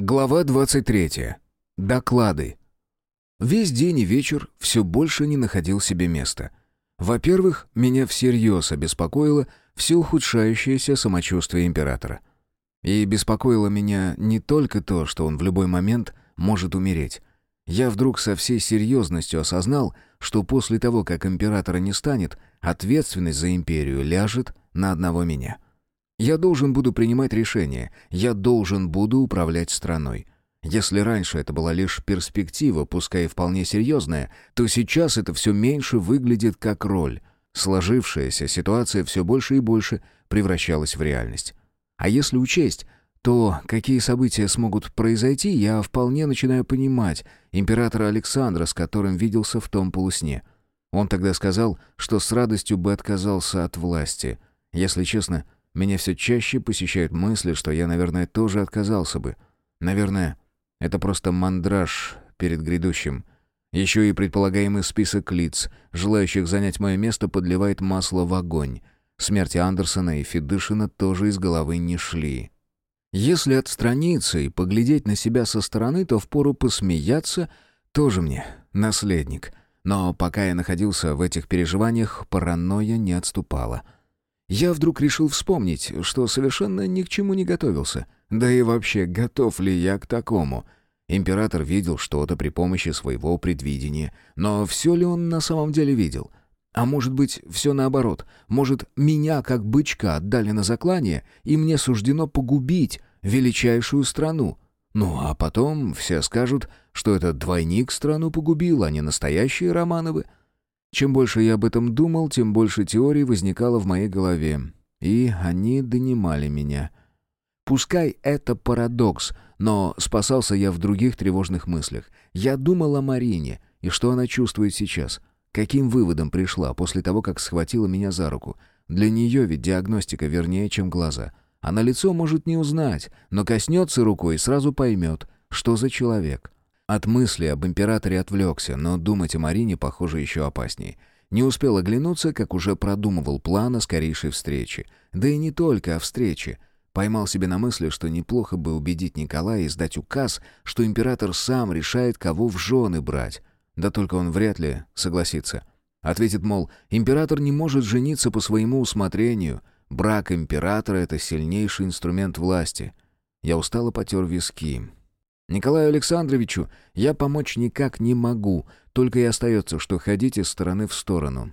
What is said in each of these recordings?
Глава 23. Доклады. Весь день и вечер все больше не находил себе места. Во-первых, меня всерьез обеспокоило все ухудшающееся самочувствие императора. И беспокоило меня не только то, что он в любой момент может умереть. Я вдруг со всей серьезностью осознал, что после того, как императора не станет, ответственность за империю ляжет на одного меня — я должен буду принимать решения, я должен буду управлять страной. Если раньше это была лишь перспектива, пускай и вполне серьезная, то сейчас это все меньше выглядит как роль. Сложившаяся ситуация все больше и больше превращалась в реальность. А если учесть, то какие события смогут произойти, я вполне начинаю понимать императора Александра, с которым виделся в том полусне. Он тогда сказал, что с радостью бы отказался от власти. Если честно, меня все чаще посещают мысли, что я, наверное, тоже отказался бы. Наверное, это просто мандраж перед грядущим. Еще и предполагаемый список лиц, желающих занять мое место, подливает масло в огонь. Смерти Андерсона и Федышина тоже из головы не шли. Если отстраниться и поглядеть на себя со стороны, то впору посмеяться тоже мне, наследник. Но пока я находился в этих переживаниях, паранойя не отступала — я вдруг решил вспомнить, что совершенно ни к чему не готовился. Да и вообще, готов ли я к такому? Император видел что-то при помощи своего предвидения, но все ли он на самом деле видел? А может быть, все наоборот. Может, меня, как бычка, отдали на заклание, и мне суждено погубить величайшую страну? Ну, а потом все скажут, что этот двойник страну погубил, а не настоящие Романовы — чем больше я об этом думал, тем больше теорий возникало в моей голове. И они донимали меня. Пускай это парадокс, но спасался я в других тревожных мыслях. Я думал о Марине, и что она чувствует сейчас. Каким выводом пришла после того, как схватила меня за руку. Для нее ведь диагностика вернее, чем глаза. Она лицо может не узнать, но коснется рукой и сразу поймет, что за человек. От мысли об императоре отвлекся, но думать о Марине, похоже, еще опаснее. Не успел оглянуться, как уже продумывал план о скорейшей встрече. Да и не только о встрече. Поймал себе на мысли, что неплохо бы убедить Николая и сдать указ, что император сам решает, кого в жены брать. Да только он вряд ли согласится. Ответит, мол, император не может жениться по своему усмотрению. Брак императора — это сильнейший инструмент власти. Я устало потер виски. Николаю Александровичу я помочь никак не могу, только и остается, что ходить из стороны в сторону.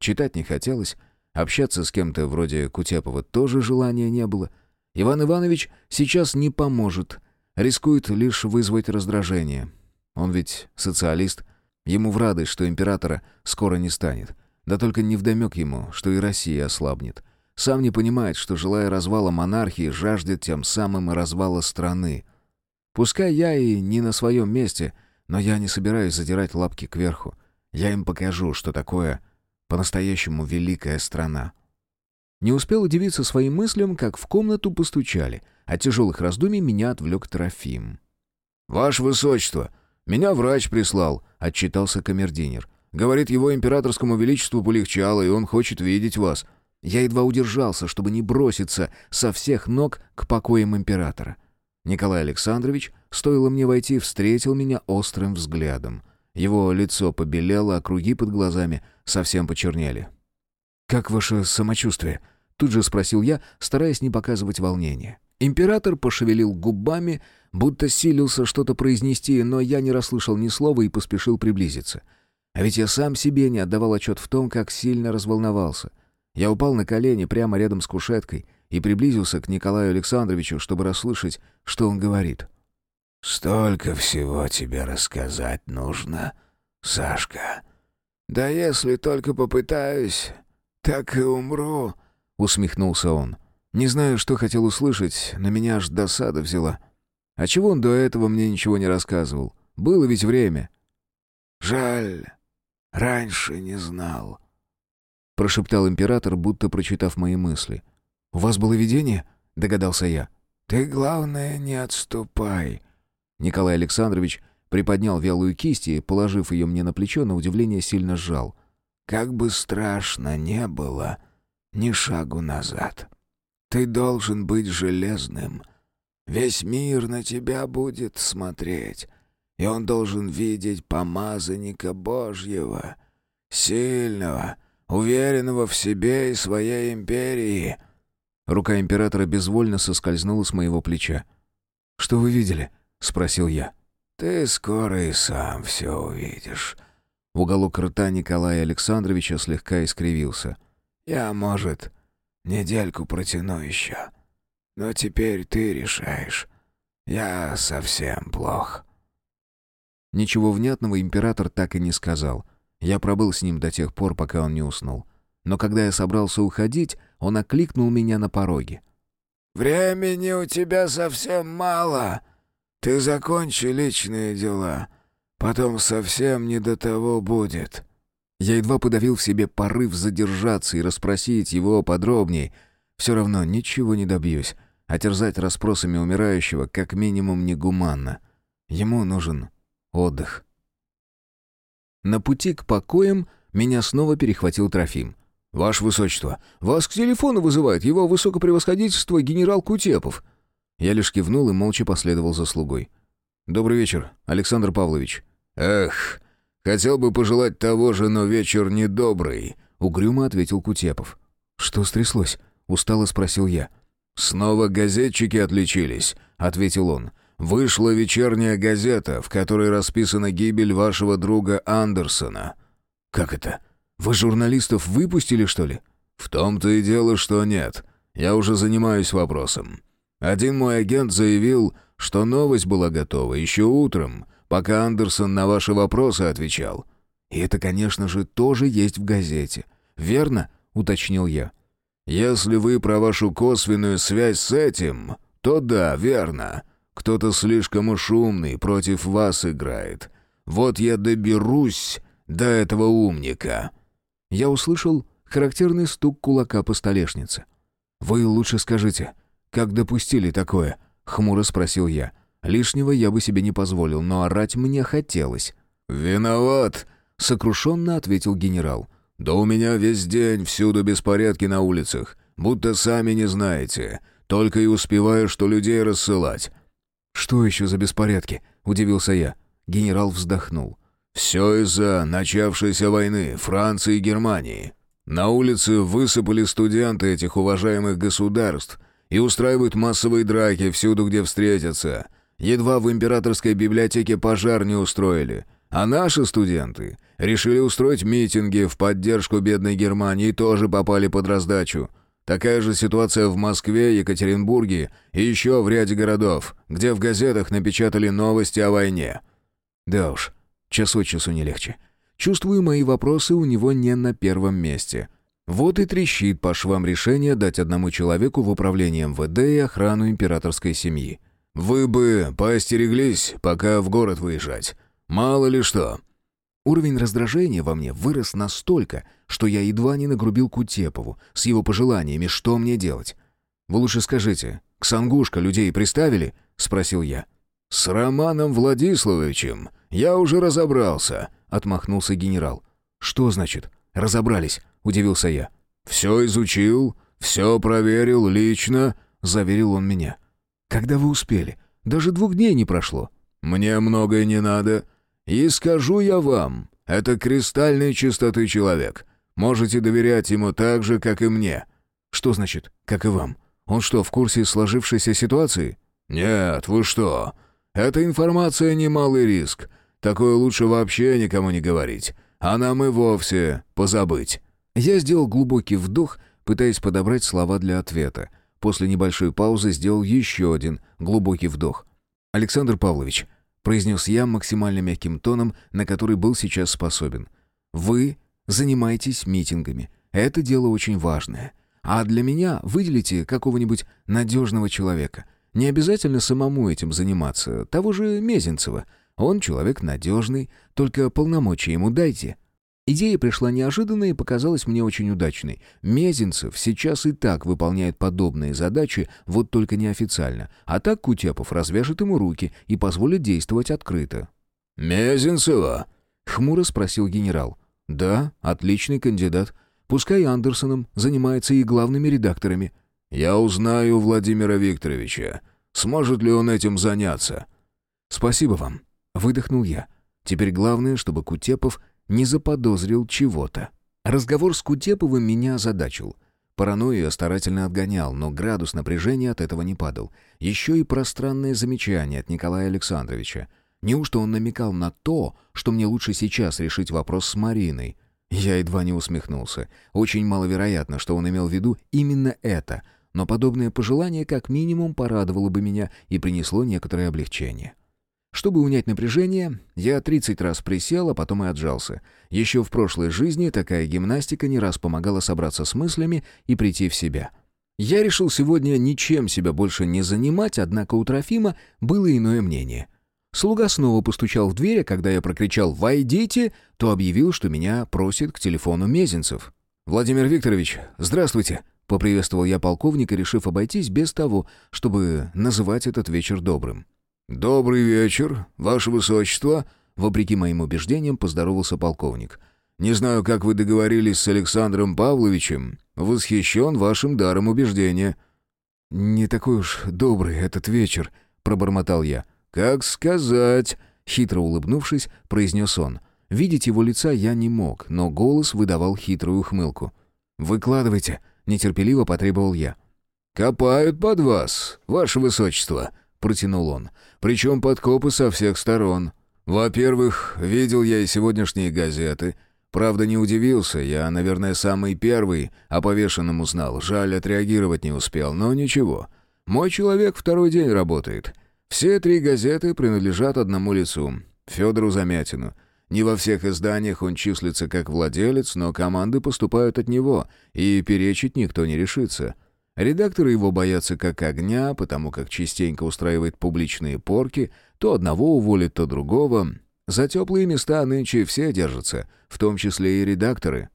Читать не хотелось, общаться с кем-то вроде Кутепова тоже желания не было. Иван Иванович сейчас не поможет, рискует лишь вызвать раздражение. Он ведь социалист, ему в радость, что императора скоро не станет. Да только невдомек ему, что и Россия ослабнет. Сам не понимает, что, желая развала монархии, жаждет тем самым и развала страны — Пускай я и не на своем месте, но я не собираюсь задирать лапки кверху. Я им покажу, что такое по-настоящему великая страна. Не успел удивиться своим мыслям, как в комнату постучали. От тяжелых раздумий меня отвлек Трофим. «Ваше Высочество, меня врач прислал», — отчитался камердинер. «Говорит, его императорскому величеству полегчало, и он хочет видеть вас». Я едва удержался, чтобы не броситься со всех ног к покоям императора. Николай Александрович, стоило мне войти, встретил меня острым взглядом. Его лицо побелело, а круги под глазами совсем почернели. «Как ваше самочувствие?» — тут же спросил я, стараясь не показывать волнения. Император пошевелил губами, будто силился что-то произнести, но я не расслышал ни слова и поспешил приблизиться. А ведь я сам себе не отдавал отчет в том, как сильно разволновался. Я упал на колени прямо рядом с кушеткой и приблизился к Николаю Александровичу, чтобы расслышать, что он говорит. «Столько всего тебе рассказать нужно, Сашка. Да если только попытаюсь, так и умру», — усмехнулся он. Не знаю, что хотел услышать, на меня аж досада взяла. А чего он до этого мне ничего не рассказывал? Было ведь время. «Жаль, раньше не знал», — прошептал император, будто прочитав мои мысли. «У вас было видение?» — догадался я. «Ты, главное, не отступай». Николай Александрович приподнял вялую кисть и, положив ее мне на плечо, на удивление сильно сжал. «Как бы страшно не было, ни шагу назад. Ты должен быть железным. Весь мир на тебя будет смотреть, и он должен видеть помазанника Божьего, сильного, уверенного в себе и своей империи». Рука императора безвольно соскользнула с моего плеча. «Что вы видели?» — спросил я. «Ты скоро и сам все увидишь». Уголок рта Николая Александровича слегка искривился. «Я, может, недельку протяну еще. Но теперь ты решаешь. Я совсем плох». Ничего внятного император так и не сказал. Я пробыл с ним до тех пор, пока он не уснул. Но когда я собрался уходить, он окликнул меня на пороге. «Времени у тебя совсем мало. Ты закончи личные дела. Потом совсем не до того будет». Я едва подавил в себе порыв задержаться и расспросить его подробней. Все равно ничего не добьюсь. А терзать расспросами умирающего как минимум негуманно. Ему нужен отдых. На пути к покоям меня снова перехватил Трофим. «Ваше Высочество, вас к телефону вызывает его высокопревосходительство генерал Кутепов». Я лишь кивнул и молча последовал за слугой. «Добрый вечер, Александр Павлович». «Эх, хотел бы пожелать того же, но вечер недобрый», — угрюмо ответил Кутепов. «Что стряслось?» — устало спросил я. «Снова газетчики отличились», — ответил он. «Вышла вечерняя газета, в которой расписана гибель вашего друга Андерсона». «Как это? Вы журналистов выпустили, что ли?» «В том-то и дело, что нет. Я уже занимаюсь вопросом. Один мой агент заявил, что новость была готова еще утром, пока Андерсон на ваши вопросы отвечал». «И это, конечно же, тоже есть в газете. Верно?» — уточнил я. «Если вы про вашу косвенную связь с этим, то да, верно. Кто-то слишком уж умный против вас играет. Вот я доберусь до этого умника». Я услышал характерный стук кулака по столешнице. «Вы лучше скажите, как допустили такое?» — хмуро спросил я. Лишнего я бы себе не позволил, но орать мне хотелось. «Виноват», — сокрушенно ответил генерал. «Да у меня весь день всюду беспорядки на улицах, будто сами не знаете. Только и успеваю, что людей рассылать». «Что еще за беспорядки?» — удивился я. Генерал вздохнул. «Все из-за начавшейся войны Франции и Германии. На улице высыпали студенты этих уважаемых государств и устраивают массовые драки всюду, где встретятся. Едва в императорской библиотеке пожар не устроили. А наши студенты решили устроить митинги в поддержку бедной Германии и тоже попали под раздачу. Такая же ситуация в Москве, Екатеринбурге и еще в ряде городов, где в газетах напечатали новости о войне. Да уж, час от часу не легче. Чувствую, мои вопросы у него не на первом месте. Вот и трещит по швам решение дать одному человеку в управление МВД и охрану императорской семьи. «Вы бы поостереглись, пока в город выезжать. Мало ли что». Уровень раздражения во мне вырос настолько, что я едва не нагрубил Кутепову с его пожеланиями, что мне делать. «Вы лучше скажите, к Сангушка людей приставили?» — спросил я. «С Романом Владиславовичем я уже разобрался», — отмахнулся генерал. «Что значит «разобрались»?» — удивился я. «Все изучил, все проверил лично», — заверил он меня. «Когда вы успели? Даже двух дней не прошло». «Мне многое не надо. И скажу я вам, это кристальной чистоты человек. Можете доверять ему так же, как и мне». «Что значит, как и вам? Он что, в курсе сложившейся ситуации?» «Нет, вы что? Эта информация немалый риск. Такое лучше вообще никому не говорить. А нам и вовсе позабыть». Я сделал глубокий вдох, пытаясь подобрать слова для ответа. После небольшой паузы сделал еще один глубокий вдох. «Александр Павлович, произнес я максимально мягким тоном, на который был сейчас способен. «Вы занимаетесь митингами. Это дело очень важное. А для меня выделите какого-нибудь надежного человека. Не обязательно самому этим заниматься. Того же Мезенцева. Он человек надежный, только полномочия ему дайте». Идея пришла неожиданно и показалась мне очень удачной. Мезенцев сейчас и так выполняет подобные задачи, вот только неофициально. А так Кутепов развяжет ему руки и позволит действовать открыто. «Мезенцева?» — хмуро спросил генерал. «Да, отличный кандидат. Пускай Андерсоном занимается и главными редакторами». «Я узнаю Владимира Викторовича. Сможет ли он этим заняться?» «Спасибо вам», — выдохнул я. «Теперь главное, чтобы Кутепов не заподозрил чего-то». Разговор с Кутеповым меня озадачил. Паранойю я старательно отгонял, но градус напряжения от этого не падал. Еще и пространное замечание от Николая Александровича. Неужто он намекал на то, что мне лучше сейчас решить вопрос с Мариной? Я едва не усмехнулся. Очень маловероятно, что он имел в виду именно это, но подобное пожелание как минимум порадовало бы меня и принесло некоторое облегчение. Чтобы унять напряжение, я 30 раз присел, а потом и отжался. Еще в прошлой жизни такая гимнастика не раз помогала собраться с мыслями и прийти в себя. Я решил сегодня ничем себя больше не занимать, однако у Трофима было иное мнение. Слуга снова постучал в дверь, а когда я прокричал «Войдите!», то объявил, что меня просит к телефону Мезенцев. «Владимир Викторович, здравствуйте!» — поприветствовал я полковника, решив обойтись без того, чтобы называть этот вечер добрым. «Добрый вечер, ваше высочество!» Вопреки моим убеждениям, поздоровался полковник. «Не знаю, как вы договорились с Александром Павловичем. Восхищен вашим даром убеждения». «Не такой уж добрый этот вечер», — пробормотал я. «Как сказать?» — хитро улыбнувшись, произнес он. Видеть его лица я не мог, но голос выдавал хитрую ухмылку. «Выкладывайте», — нетерпеливо потребовал я. «Копают под вас, ваше высочество», — протянул он. Причем подкопы со всех сторон. Во-первых, видел я и сегодняшние газеты. Правда, не удивился, я, наверное, самый первый о повешенном узнал. Жаль, отреагировать не успел, но ничего. Мой человек второй день работает. Все три газеты принадлежат одному лицу — Федору Замятину. Не во всех изданиях он числится как владелец, но команды поступают от него, и перечить никто не решится. Редакторы его боятся как огня, потому как частенько устраивает публичные порки, то одного уволит, то другого. За теплые места нынче все держатся, в том числе и редакторы.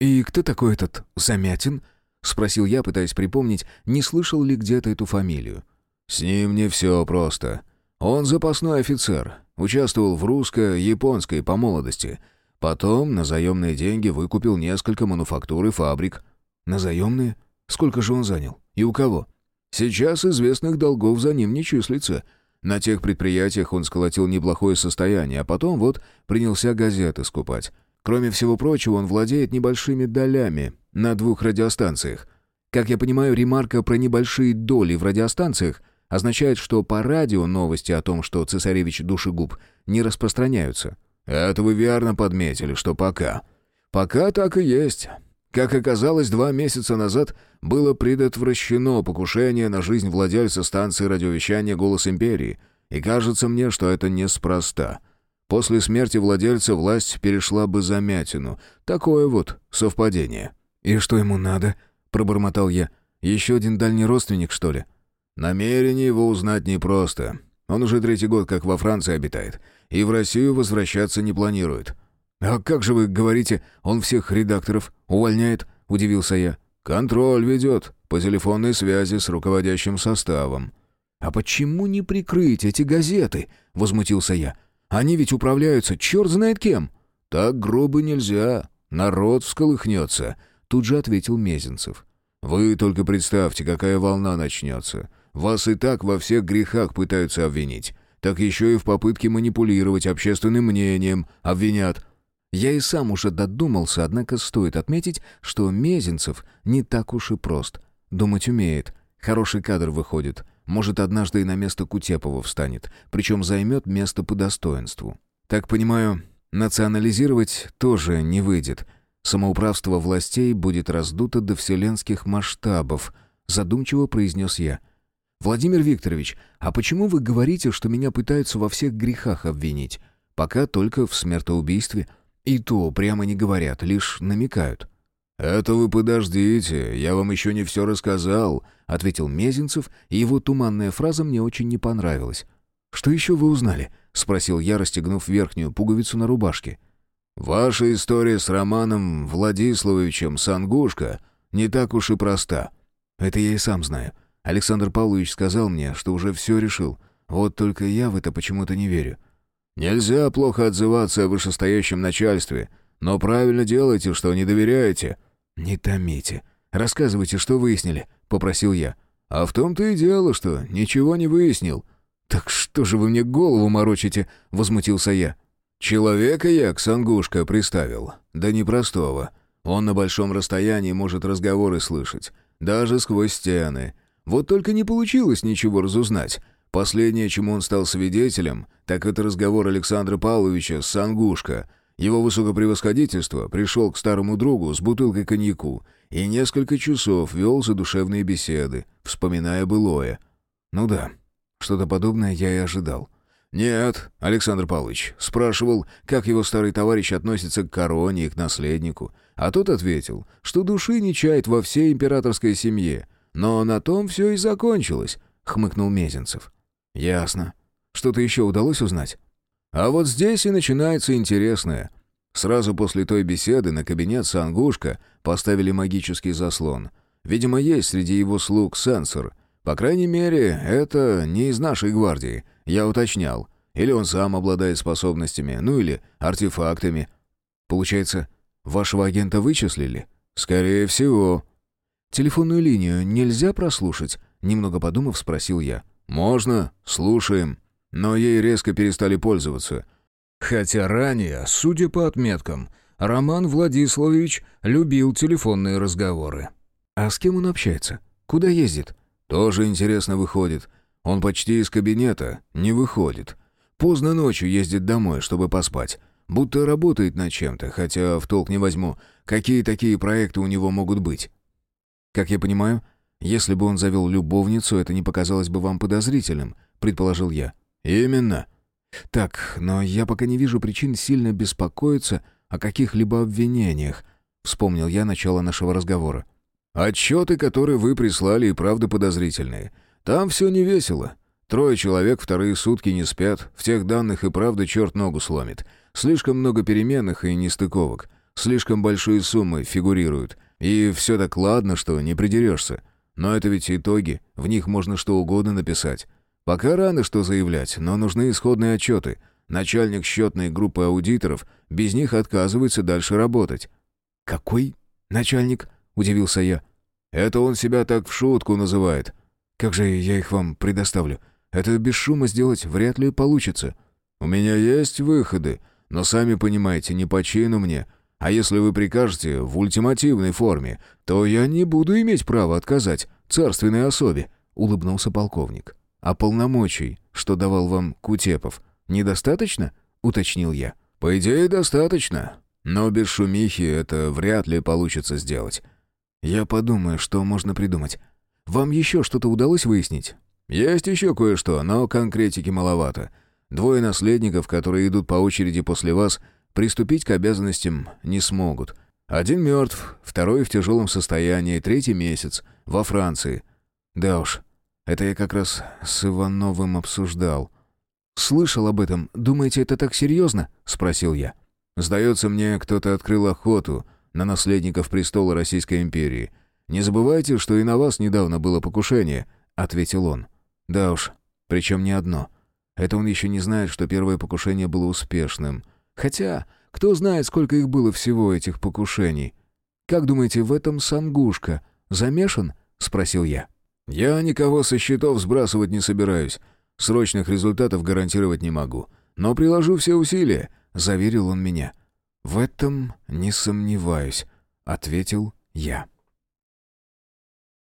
«И кто такой этот Замятин?» — спросил я, пытаясь припомнить, не слышал ли где-то эту фамилию. «С ним не все просто. Он запасной офицер, участвовал в русско-японской по молодости. Потом на заемные деньги выкупил несколько мануфактур и фабрик». «На заемные?» Сколько же он занял? И у кого? Сейчас известных долгов за ним не числится. На тех предприятиях он сколотил неплохое состояние, а потом вот принялся газеты скупать. Кроме всего прочего, он владеет небольшими долями на двух радиостанциях. Как я понимаю, ремарка про небольшие доли в радиостанциях означает, что по радио новости о том, что цесаревич душегуб, не распространяются. Это вы верно подметили, что пока. Пока так и есть. Как оказалось, два месяца назад было предотвращено покушение на жизнь владельца станции радиовещания «Голос империи», и кажется мне, что это неспроста. После смерти владельца власть перешла бы за Мятину. Такое вот совпадение. «И что ему надо?» — пробормотал я. «Еще один дальний родственник, что ли?» Намерение его узнать непросто. Он уже третий год как во Франции обитает, и в Россию возвращаться не планирует. «А как же вы говорите, он всех редакторов увольняет?» — удивился я. «Контроль ведет по телефонной связи с руководящим составом». «А почему не прикрыть эти газеты?» — возмутился я. «Они ведь управляются черт знает кем». «Так грубо нельзя. Народ всколыхнется», — тут же ответил Мезенцев. «Вы только представьте, какая волна начнется. Вас и так во всех грехах пытаются обвинить. Так еще и в попытке манипулировать общественным мнением обвинят. Я и сам уже додумался, однако стоит отметить, что Мезенцев не так уж и прост. Думать умеет. Хороший кадр выходит. Может, однажды и на место Кутепова встанет, причем займет место по достоинству. Так понимаю, национализировать тоже не выйдет. Самоуправство властей будет раздуто до вселенских масштабов, задумчиво произнес я. «Владимир Викторович, а почему вы говорите, что меня пытаются во всех грехах обвинить? Пока только в смертоубийстве, и то прямо не говорят, лишь намекают. «Это вы подождите, я вам еще не все рассказал», — ответил Мезенцев, и его туманная фраза мне очень не понравилась. «Что еще вы узнали?» — спросил я, расстегнув верхнюю пуговицу на рубашке. «Ваша история с Романом Владиславовичем Сангушко не так уж и проста». «Это я и сам знаю. Александр Павлович сказал мне, что уже все решил. Вот только я в это почему-то не верю. Нельзя плохо отзываться о вышестоящем начальстве, но правильно делаете, что не доверяете». «Не томите. Рассказывайте, что выяснили», — попросил я. «А в том-то и дело, что ничего не выяснил». «Так что же вы мне голову морочите?» — возмутился я. «Человека я к Сангушка приставил. Да непростого. Он на большом расстоянии может разговоры слышать, даже сквозь стены. Вот только не получилось ничего разузнать. Последнее, чему он стал свидетелем, так это разговор Александра Павловича с Сангушка. Его высокопревосходительство пришел к старому другу с бутылкой коньяку и несколько часов вел задушевные беседы, вспоминая былое. Ну да, что-то подобное я и ожидал. «Нет, Александр Павлович спрашивал, как его старый товарищ относится к короне и к наследнику, а тот ответил, что души не чает во всей императорской семье, но на том все и закончилось», — хмыкнул Мезенцев. «Ясно. Что-то еще удалось узнать?» «А вот здесь и начинается интересное. Сразу после той беседы на кабинет Сангушка поставили магический заслон. Видимо, есть среди его слуг сенсор. По крайней мере, это не из нашей гвардии, я уточнял. Или он сам обладает способностями, ну или артефактами. Получается, вашего агента вычислили? Скорее всего. Телефонную линию нельзя прослушать? Немного подумав, спросил я. «Можно, слушаем. Но ей резко перестали пользоваться. Хотя ранее, судя по отметкам, Роман Владиславович любил телефонные разговоры. А с кем он общается? Куда ездит? Тоже интересно выходит. Он почти из кабинета не выходит. Поздно ночью ездит домой, чтобы поспать. Будто работает над чем-то, хотя в толк не возьму, какие такие проекты у него могут быть. Как я понимаю, если бы он завел любовницу, это не показалось бы вам подозрительным, предположил я. Именно. Так, но я пока не вижу причин сильно беспокоиться о каких-либо обвинениях, вспомнил я начало нашего разговора. Отчеты, которые вы прислали, и правда подозрительные. Там все не весело. Трое человек вторые сутки не спят, в тех данных и правда черт ногу сломит. Слишком много переменных и нестыковок. Слишком большие суммы фигурируют. И все так ладно, что не придерешься. Но это ведь итоги, в них можно что угодно написать. Пока рано что заявлять, но нужны исходные отчеты. Начальник счетной группы аудиторов без них отказывается дальше работать. «Какой начальник?» — удивился я. «Это он себя так в шутку называет. Как же я их вам предоставлю? Это без шума сделать вряд ли получится. У меня есть выходы, но сами понимаете, не по чину мне. А если вы прикажете в ультимативной форме, то я не буду иметь права отказать царственной особе», — улыбнулся полковник. «А полномочий, что давал вам Кутепов, недостаточно?» — уточнил я. «По идее, достаточно. Но без шумихи это вряд ли получится сделать. Я подумаю, что можно придумать. Вам еще что-то удалось выяснить? Есть еще кое-что, но конкретики маловато. Двое наследников, которые идут по очереди после вас, приступить к обязанностям не смогут. Один мертв, второй в тяжелом состоянии, третий месяц, во Франции. Да уж, это я как раз с Ивановым обсуждал. «Слышал об этом. Думаете, это так серьезно?» — спросил я. «Сдается мне, кто-то открыл охоту на наследников престола Российской империи. «Не забывайте, что и на вас недавно было покушение», — ответил он. «Да уж, причем не одно. Это он еще не знает, что первое покушение было успешным. Хотя, кто знает, сколько их было всего, этих покушений. Как думаете, в этом Сангушка замешан?» — спросил я. «Я никого со счетов сбрасывать не собираюсь. Срочных результатов гарантировать не могу. Но приложу все усилия», — заверил он меня. «В этом не сомневаюсь», — ответил я.